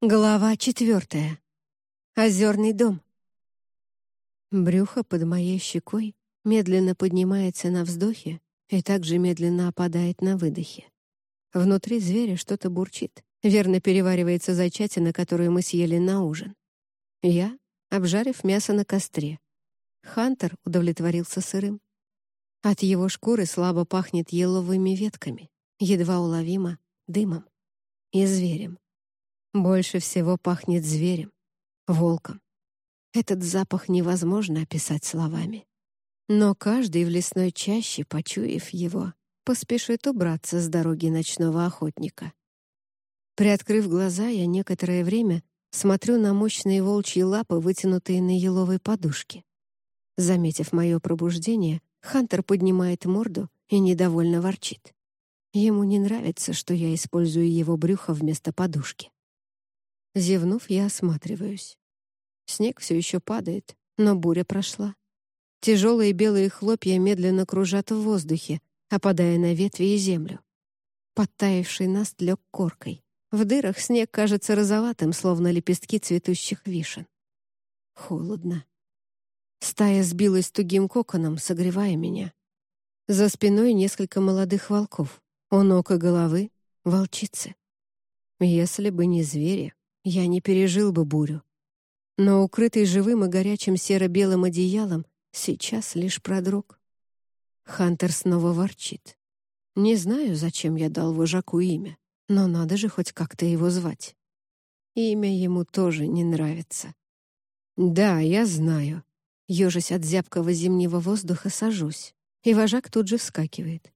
Глава четвертая. Озерный дом. Брюхо под моей щекой медленно поднимается на вздохе и также медленно опадает на выдохе. Внутри зверя что-то бурчит, верно переваривается зайчатина, которую мы съели на ужин. Я, обжарив мясо на костре. Хантер удовлетворился сырым. От его шкуры слабо пахнет еловыми ветками, едва уловимо дымом и зверем. Больше всего пахнет зверем, волком. Этот запах невозможно описать словами. Но каждый в лесной чаще, почуяв его, поспешит убраться с дороги ночного охотника. Приоткрыв глаза, я некоторое время смотрю на мощные волчьи лапы, вытянутые на еловой подушке. Заметив мое пробуждение, Хантер поднимает морду и недовольно ворчит. Ему не нравится, что я использую его брюхо вместо подушки. Зевнув, я осматриваюсь. Снег все еще падает, но буря прошла. Тяжелые белые хлопья медленно кружат в воздухе, опадая на ветви и землю. Подтаявший наст лег коркой. В дырах снег кажется розоватым, словно лепестки цветущих вишен. Холодно. Стая сбилась тугим коконом, согревая меня. За спиной несколько молодых волков. У ног и головы — волчицы. Если бы не звери, я не пережил бы бурю. Но укрытый живым и горячим серо-белым одеялом сейчас лишь продрог. Хантер снова ворчит. Не знаю, зачем я дал вожаку имя, но надо же хоть как-то его звать. Имя ему тоже не нравится. Да, я знаю. Ёжась от зябкого зимнего воздуха, сажусь, и вожак тут же вскакивает.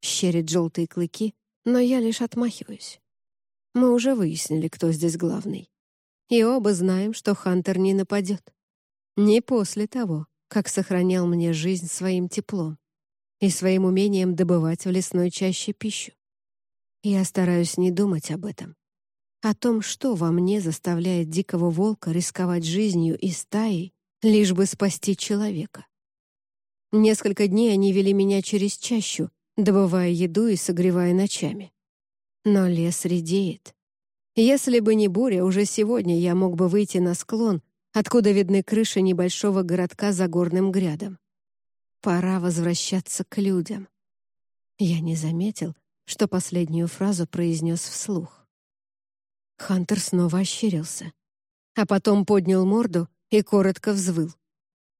Щерит желтые клыки, но я лишь отмахиваюсь. Мы уже выяснили, кто здесь главный. И оба знаем, что Хантер не нападет. Не после того, как сохранял мне жизнь своим теплом и своим умением добывать в лесной чаще пищу. Я стараюсь не думать об этом. О том, что во мне заставляет дикого волка рисковать жизнью и стаей, лишь бы спасти человека. Несколько дней они вели меня через чащу, добывая еду и согревая ночами. Но лес редеет. Если бы не буря, уже сегодня я мог бы выйти на склон, откуда видны крыши небольшого городка за горным грядом. Пора возвращаться к людям. Я не заметил, что последнюю фразу произнес вслух. Хантер снова ощерился, а потом поднял морду и коротко взвыл.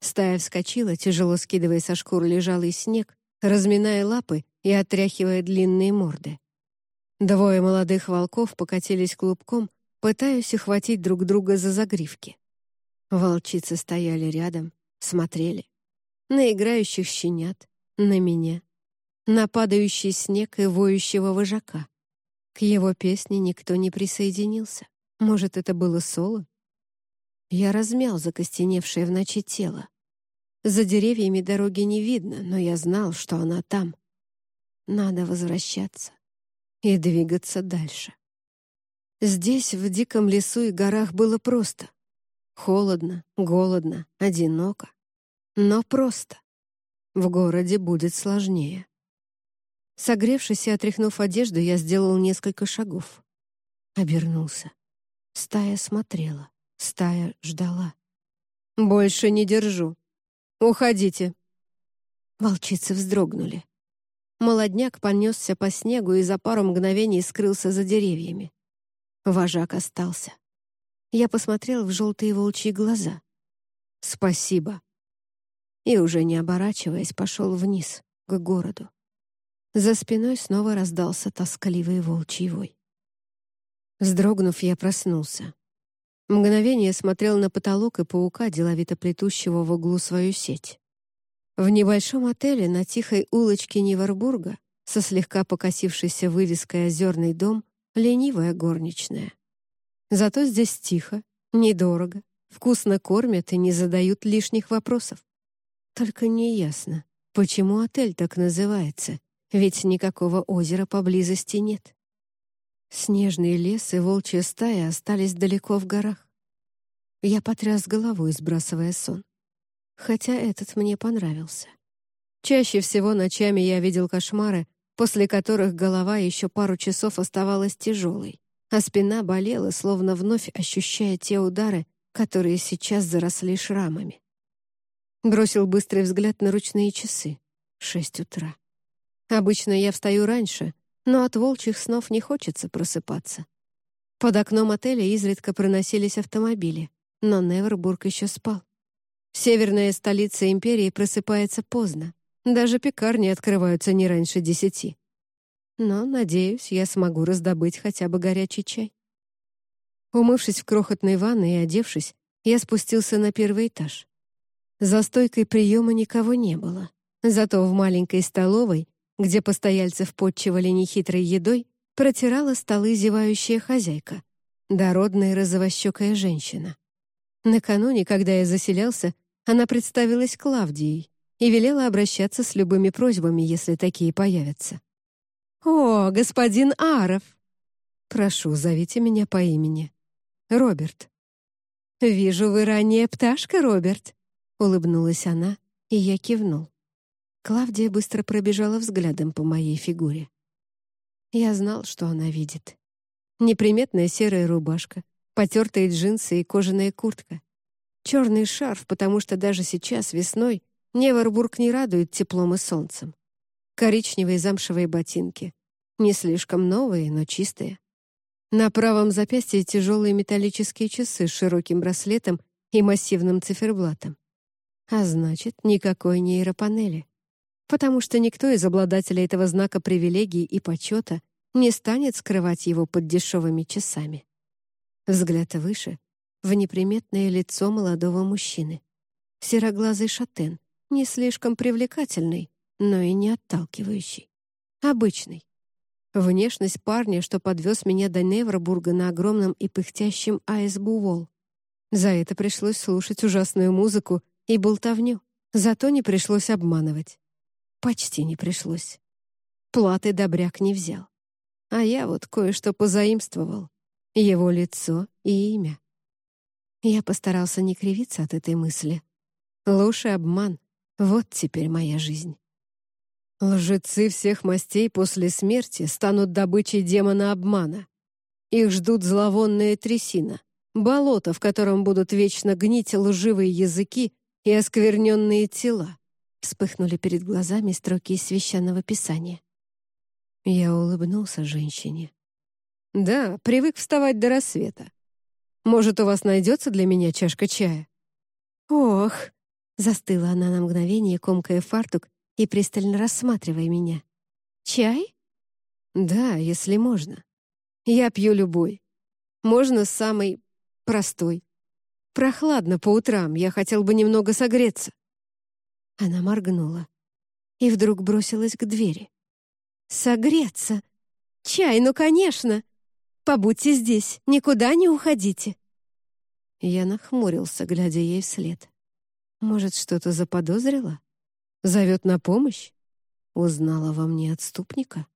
Стая вскочила, тяжело скидывая со шкур лежалый снег, разминая лапы и отряхивая длинные морды. Двое молодых волков покатились клубком, пытаясь ухватить друг друга за загривки. Волчицы стояли рядом, смотрели. На играющих щенят, на меня, на падающий снег и воющего вожака. К его песне никто не присоединился. Может, это было соло? Я размял закостеневшее в ночи тело. За деревьями дороги не видно, но я знал, что она там. Надо возвращаться и двигаться дальше. Здесь, в диком лесу и горах, было просто. Холодно, голодно, одиноко. Но просто. В городе будет сложнее. Согревшись и отряхнув одежду, я сделал несколько шагов. Обернулся. Стая смотрела, стая ждала. «Больше не держу. Уходите!» Волчицы вздрогнули. Молодняк понесся по снегу и за пару мгновений скрылся за деревьями. Вожак остался. Я посмотрел в желтые волчьи глаза. «Спасибо». И уже не оборачиваясь, пошел вниз, к городу. За спиной снова раздался тоскливый волчий вой. Вздрогнув, я проснулся. Мгновение смотрел на потолок и паука, деловито плетущего в углу свою сеть. В небольшом отеле на тихой улочке Нивербурга со слегка покосившейся вывеской «Озерный дом» ленивая горничная. Зато здесь тихо, недорого, вкусно кормят и не задают лишних вопросов. Только неясно, почему отель так называется, ведь никакого озера поблизости нет. Снежный лес и волчья стая остались далеко в горах. Я потряс головой, сбрасывая сон хотя этот мне понравился. Чаще всего ночами я видел кошмары, после которых голова еще пару часов оставалась тяжелой, а спина болела, словно вновь ощущая те удары, которые сейчас заросли шрамами. Бросил быстрый взгляд на ручные часы. Шесть утра. Обычно я встаю раньше, но от волчьих снов не хочется просыпаться. Под окном отеля изредка проносились автомобили, но Невербург еще спал. Северная столица империи просыпается поздно. Даже пекарни открываются не раньше десяти. Но, надеюсь, я смогу раздобыть хотя бы горячий чай. Умывшись в крохотной ванной и одевшись, я спустился на первый этаж. За стойкой приема никого не было. Зато в маленькой столовой, где постояльцев подчивали нехитрой едой, протирала столы зевающая хозяйка, дородная розовощекая женщина. Накануне, когда я заселялся, она представилась Клавдией и велела обращаться с любыми просьбами, если такие появятся. «О, господин Аров!» «Прошу, зовите меня по имени. Роберт». «Вижу, вы ранняя пташка, Роберт», — улыбнулась она, и я кивнул. Клавдия быстро пробежала взглядом по моей фигуре. Я знал, что она видит. Неприметная серая рубашка, потертые джинсы и кожаная куртка. Черный шарф, потому что даже сейчас, весной, Невербург не радует теплом и солнцем. Коричневые замшевые ботинки. Не слишком новые, но чистые. На правом запястье тяжелые металлические часы с широким браслетом и массивным циферблатом. А значит, никакой нейропанели. Потому что никто из обладателей этого знака привилегий и почета не станет скрывать его под дешевыми часами. Взгляд выше, в неприметное лицо молодого мужчины. Сероглазый шатен, не слишком привлекательный, но и не отталкивающий. Обычный. Внешность парня, что подвез меня до Невробурга на огромном и пыхтящем АСБУ За это пришлось слушать ужасную музыку и болтовню. Зато не пришлось обманывать. Почти не пришлось. Платы добряк не взял. А я вот кое-что позаимствовал. Его лицо и имя. Я постарался не кривиться от этой мысли. Ложь и обман — вот теперь моя жизнь. Лжецы всех мастей после смерти станут добычей демона обмана. Их ждут зловонная трясина, болото, в котором будут вечно гнить лживые языки и оскверненные тела. Вспыхнули перед глазами строки из священного писания. Я улыбнулся женщине. «Да, привык вставать до рассвета. Может, у вас найдется для меня чашка чая?» «Ох!» — застыла она на мгновение, комкая фартук и пристально рассматривая меня. «Чай?» «Да, если можно. Я пью любой. Можно самый простой. Прохладно по утрам, я хотел бы немного согреться». Она моргнула и вдруг бросилась к двери. «Согреться! Чай, ну, конечно! Побудьте здесь, никуда не уходите!» Я нахмурился, глядя ей вслед. Может, что-то заподозрила? Зовет на помощь? Узнала во мне отступника?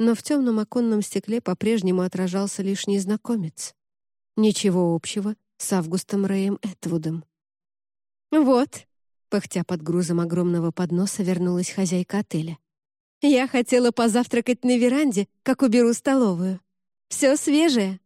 Но в темном оконном стекле по-прежнему отражался лишь незнакомец. Ничего общего с Августом Рэем Этвудом. «Вот», — пыхтя под грузом огромного подноса, вернулась хозяйка отеля. «Я хотела позавтракать на веранде, как уберу столовую. Все свежее».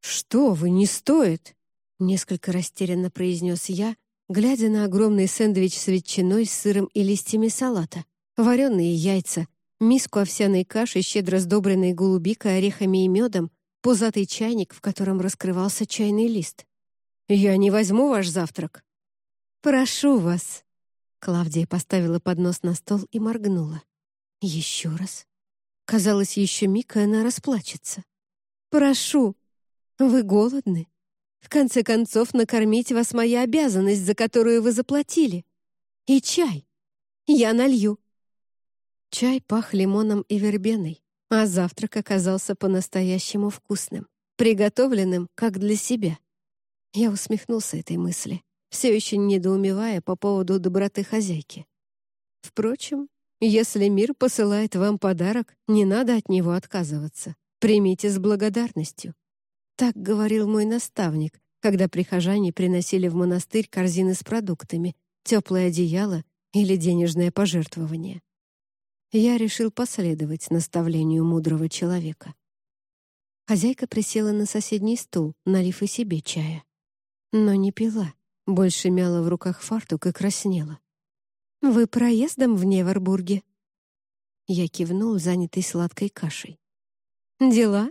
«Что вы, не стоит!» — несколько растерянно произнес я, глядя на огромный сэндвич с ветчиной, сыром и листьями салата, вареные яйца, миску овсяной каши, щедро сдобренной голубикой, орехами и медом, пузатый чайник, в котором раскрывался чайный лист. «Я не возьму ваш завтрак». «Прошу вас». Клавдия поставила поднос на стол и моргнула. Еще раз. Казалось, еще миг, и она расплачется. «Прошу, вы голодны? В конце концов, накормить вас моя обязанность, за которую вы заплатили. И чай. Я налью». Чай пах лимоном и вербеной, а завтрак оказался по-настоящему вкусным, приготовленным как для себя. Я усмехнулся этой мысли, все еще недоумевая по поводу доброты хозяйки. Впрочем, если мир посылает вам подарок, не надо от него отказываться. Примите с благодарностью. Так говорил мой наставник, когда прихожане приносили в монастырь корзины с продуктами, теплое одеяло или денежное пожертвование. Я решил последовать наставлению мудрого человека. Хозяйка присела на соседний стул, налив и себе чая. Но не пила, больше мяла в руках фартук и краснела. «Вы проездом в Невербурге?» Я кивнул, занятый сладкой кашей. «Дела?»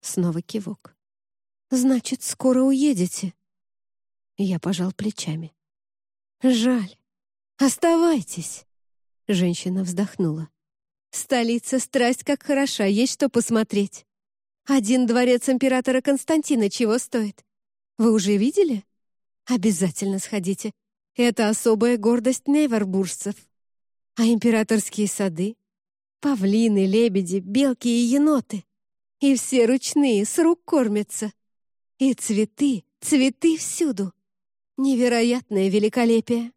Снова кивок. «Значит, скоро уедете?» Я пожал плечами. «Жаль. Оставайтесь!» Женщина вздохнула. «Столица страсть как хороша, есть что посмотреть. Один дворец императора Константина чего стоит? Вы уже видели? Обязательно сходите. Это особая гордость нейвербуржцев. А императорские сады? Павлины, лебеди, белки и еноты. И все ручные, с рук кормятся. И цветы, цветы всюду. Невероятное великолепие.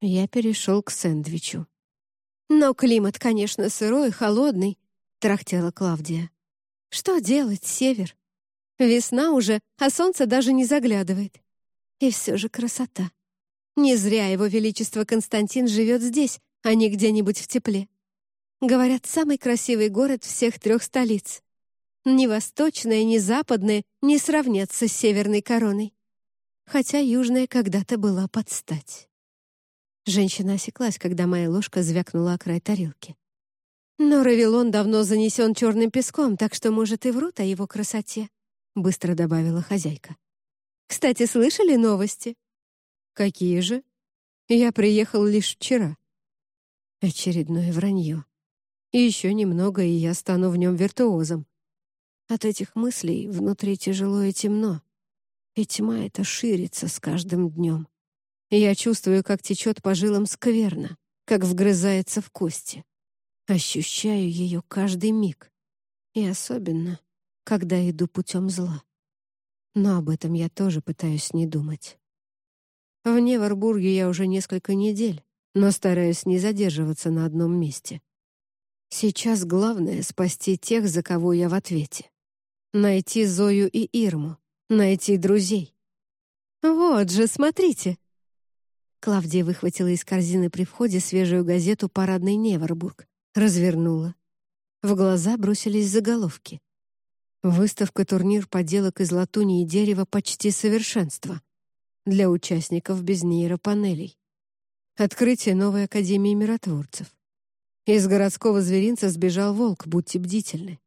Я перешел к сэндвичу. «Но климат, конечно, сырой, холодный», — трахтела Клавдия. «Что делать, север? Весна уже, а солнце даже не заглядывает. И все же красота. Не зря его величество Константин живет здесь, а не где-нибудь в тепле. Говорят, самый красивый город всех трех столиц. Ни восточная, ни западная не сравнятся с северной короной. Хотя южная когда-то была под стать. Женщина осеклась, когда моя ложка звякнула о край тарелки. «Но Равилон давно занесен черным песком, так что, может, и врут о его красоте», — быстро добавила хозяйка. «Кстати, слышали новости?» «Какие же?» «Я приехал лишь вчера». Очередное вранье. И еще немного, и я стану в нем виртуозом. От этих мыслей внутри тяжело и темно. И тьма эта ширится с каждым днем. Я чувствую, как течет по жилам скверно, как вгрызается в кости. Ощущаю ее каждый миг. И особенно, когда иду путем зла. Но об этом я тоже пытаюсь не думать. В Невербурге я уже несколько недель, но стараюсь не задерживаться на одном месте. Сейчас главное — спасти тех, за кого я в ответе. Найти Зою и Ирму, найти друзей. «Вот же, смотрите!» Клавдия выхватила из корзины при входе свежую газету «Парадный Невербург», развернула. В глаза бросились заголовки. Выставка-турнир поделок из латуни и дерева почти совершенство. Для участников без нейропанелей. Открытие новой Академии миротворцев. Из городского зверинца сбежал волк, будьте бдительны.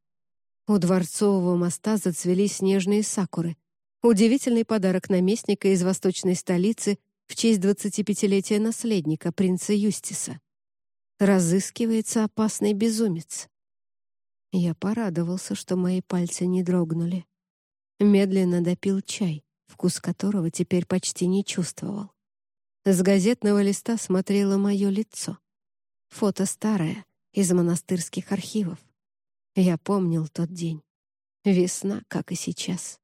У Дворцового моста зацвели снежные сакуры. Удивительный подарок наместника из восточной столицы в честь 25-летия наследника, принца Юстиса. Разыскивается опасный безумец. Я порадовался, что мои пальцы не дрогнули. Медленно допил чай, вкус которого теперь почти не чувствовал. С газетного листа смотрело мое лицо. Фото старое, из монастырских архивов. Я помнил тот день. Весна, как и сейчас.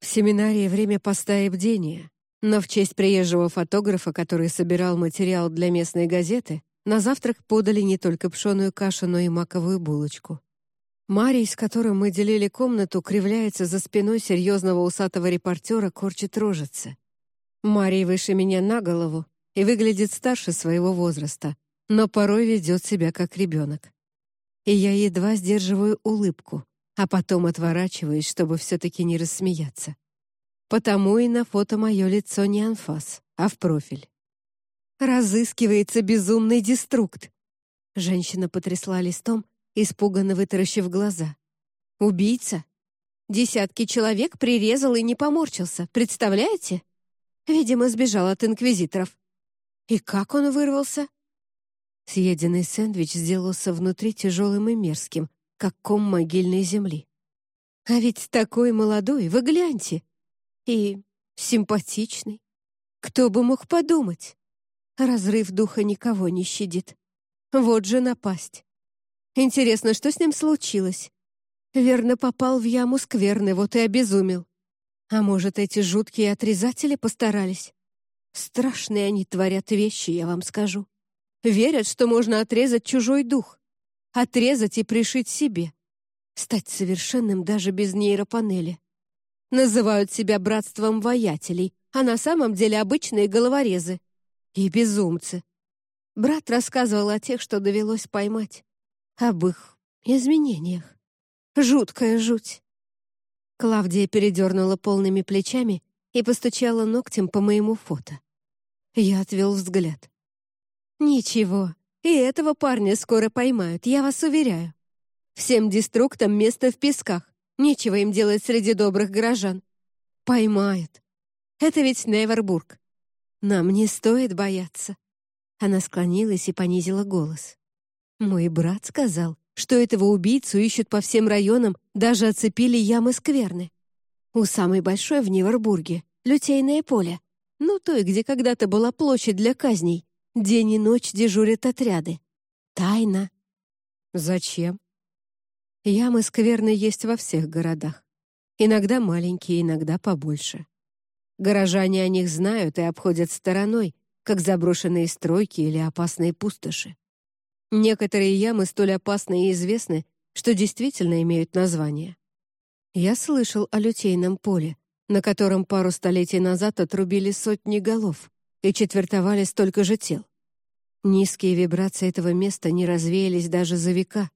В семинарии время поста и бдения, но в честь приезжего фотографа, который собирал материал для местной газеты, на завтрак подали не только пшеную кашу, но и маковую булочку. Марий, с которым мы делили комнату, кривляется за спиной серьезного усатого репортера, корчит рожицы. Марий выше меня на голову и выглядит старше своего возраста, но порой ведет себя как ребенок. И я едва сдерживаю улыбку, а потом отворачиваюсь, чтобы все-таки не рассмеяться. Потому и на фото мое лицо не анфас, а в профиль. «Разыскивается безумный деструкт!» Женщина потрясла листом, испуганно вытаращив глаза. «Убийца? Десятки человек прирезал и не поморщился, представляете? Видимо, сбежал от инквизиторов. И как он вырвался?» Съеденный сэндвич сделался внутри тяжелым и мерзким, как ком могильной земли. «А ведь такой молодой, вы гляньте!» И симпатичный. Кто бы мог подумать? Разрыв духа никого не щадит. Вот же напасть. Интересно, что с ним случилось? Верно попал в яму скверны, вот и обезумел. А может, эти жуткие отрезатели постарались? Страшные они творят вещи, я вам скажу. Верят, что можно отрезать чужой дух. Отрезать и пришить себе. Стать совершенным даже без нейропанели. Называют себя братством воятелей, а на самом деле обычные головорезы. И безумцы. Брат рассказывал о тех, что довелось поймать. Об их изменениях. Жуткая жуть. Клавдия передернула полными плечами и постучала ногтем по моему фото. Я отвел взгляд. «Ничего, и этого парня скоро поймают, я вас уверяю. Всем деструктам место в песках. Нечего им делать среди добрых горожан. Поймают. Это ведь Невербург. Нам не стоит бояться». Она склонилась и понизила голос. «Мой брат сказал, что этого убийцу ищут по всем районам, даже оцепили ямы скверны. У самой большой в Невербурге — лютейное поле. Ну, той, где когда-то была площадь для казней. День и ночь дежурят отряды. Тайна. Зачем? Ямы скверны есть во всех городах. Иногда маленькие, иногда побольше. Горожане о них знают и обходят стороной, как заброшенные стройки или опасные пустоши. Некоторые ямы столь опасны и известны, что действительно имеют название. Я слышал о лютейном поле, на котором пару столетий назад отрубили сотни голов и четвертовали столько же тел. Низкие вибрации этого места не развеялись даже за века.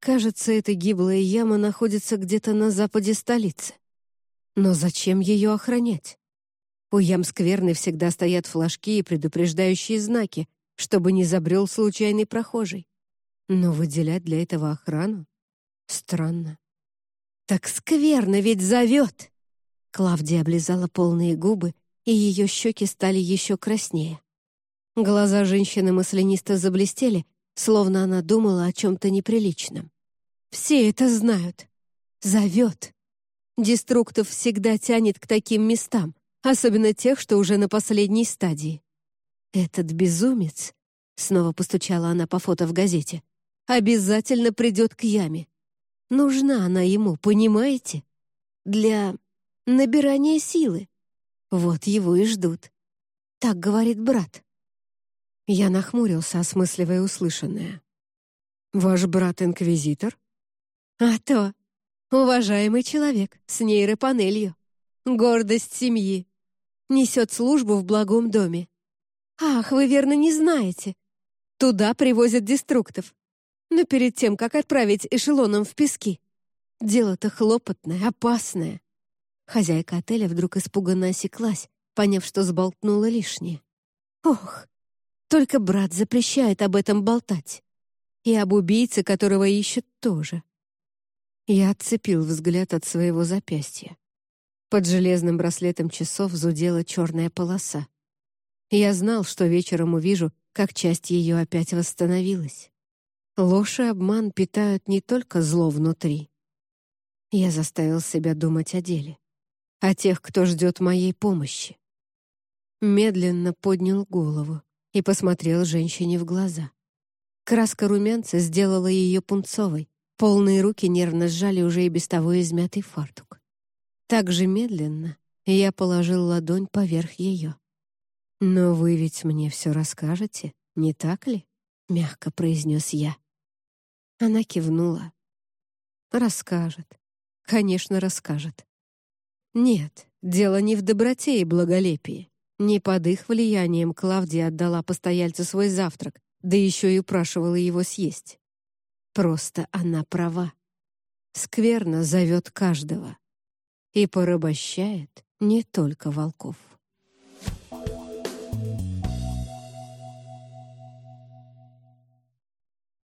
Кажется, эта гиблая яма находится где-то на западе столицы. Но зачем ее охранять? У ям скверны всегда стоят флажки и предупреждающие знаки, чтобы не забрел случайный прохожий. Но выделять для этого охрану? Странно. «Так скверно ведь зовет!» Клавдия облизала полные губы, и ее щеки стали еще краснее. Глаза женщины маслянисто заблестели, словно она думала о чем-то неприличном. «Все это знают. Зовет. Деструктов всегда тянет к таким местам, особенно тех, что уже на последней стадии. Этот безумец, снова постучала она по фото в газете, обязательно придет к яме. Нужна она ему, понимаете? Для набирания силы. Вот его и ждут. Так говорит брат. Я нахмурился, осмысливая услышанное. «Ваш брат-инквизитор?» «А то! Уважаемый человек с нейропанелью. Гордость семьи. Несет службу в благом доме. Ах, вы верно не знаете. Туда привозят деструктов. Но перед тем, как отправить эшелоном в пески. Дело-то хлопотное, опасное. Хозяйка отеля вдруг испуганно осеклась, поняв, что сболтнула лишнее. Ох, только брат запрещает об этом болтать. И об убийце, которого ищут, тоже. Я отцепил взгляд от своего запястья. Под железным браслетом часов зудела черная полоса. Я знал, что вечером увижу, как часть ее опять восстановилась. Ложь и обман питают не только зло внутри. Я заставил себя думать о деле, о тех, кто ждет моей помощи. Медленно поднял голову и посмотрел женщине в глаза. Краска румянца сделала ее пунцовой, полные руки нервно сжали уже и без того измятый фартук. Так же медленно я положил ладонь поверх ее. «Но вы ведь мне все расскажете, не так ли?» — мягко произнес я. Она кивнула. «Расскажет. Конечно, расскажет. Нет, дело не в доброте и благолепии. Не под их влиянием Клавдия отдала постояльцу свой завтрак, да еще и упрашивала его съесть. Просто она права. Скверно зовет каждого и порабощает не только волков.